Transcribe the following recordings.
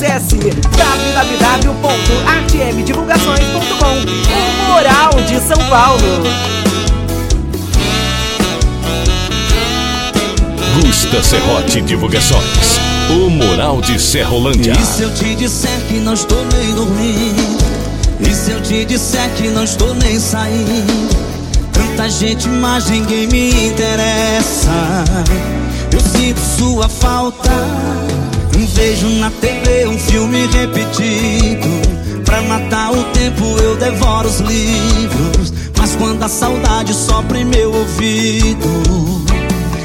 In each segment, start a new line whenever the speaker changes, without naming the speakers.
Acesse www.artmdivulgações.com O Moral de São Paulo.
Gusta Serrote Divulgações. O Moral de Serrolândia.
E se eu te disser que não estou nem dormindo? E se eu te disser que não estou nem saindo? Tanta gente, mas ninguém me interessa. Eu sinto sua falta. Vejo na TV um filme repetido. Pra matar o tempo eu devoro os livros. Mas quando a saudade sopra em meu ouvido,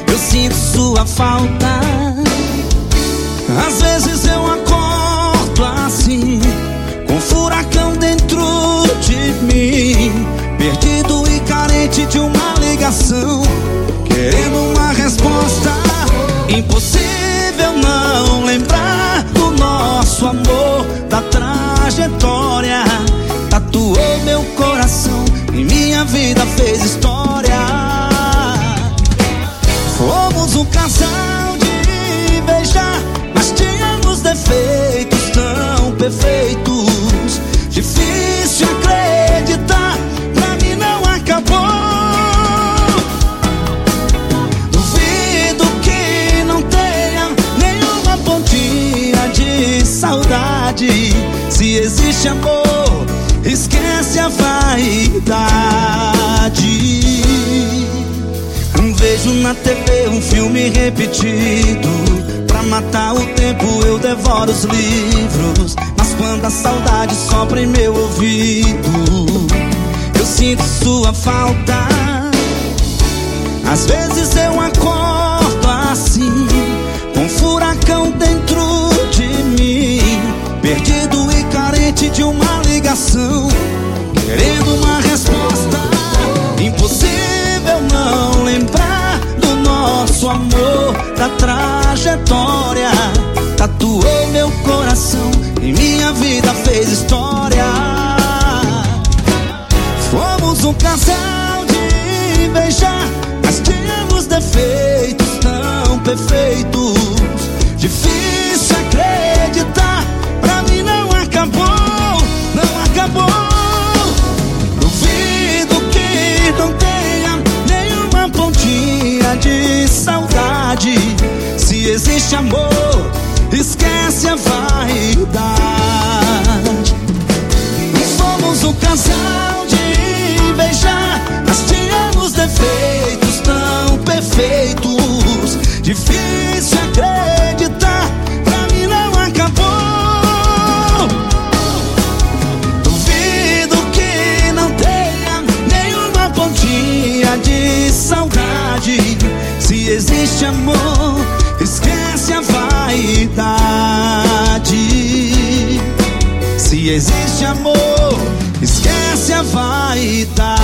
eu sinto sua falta. Às vezes eu acordo assim, com um furacão dentro de mim, perdido e carente de uma ligação, querendo uma resposta. Impossível tão perfeitos. Difícil acreditar, pra mim não acabou. Duvido que não tenha nenhuma pontinha de saudade. Se existe amor, esquece a vaidade. Vejo na TV um filme repetido. Pra matar o tempo eu devoro os livros. Quando a saudade sopra em meu ouvido, eu sinto sua falta. Às vezes eu acordo assim, com um furacão dentro de mim, perdido e carente de uma ligação, querendo uma resposta. Impossível não lembrar do nosso amor, da trajetória. Vida fez história. Fomos um casal de beijar, mas tínhamos defeitos tão perfeitos. Difícil acreditar, pra mim não acabou, não acabou. Duvido que não tenha nenhuma pontinha de saudade. Se existe amor, esquece a vaidade. Casal de beijar, mas tínhamos defeitos tão perfeitos. Difícil acreditar, pra mim não acabou. Duvido que não tenha nenhuma pontinha de saudade. Se existe amor, esquece a vaidade. Se existe amor, Esquece a vaidade.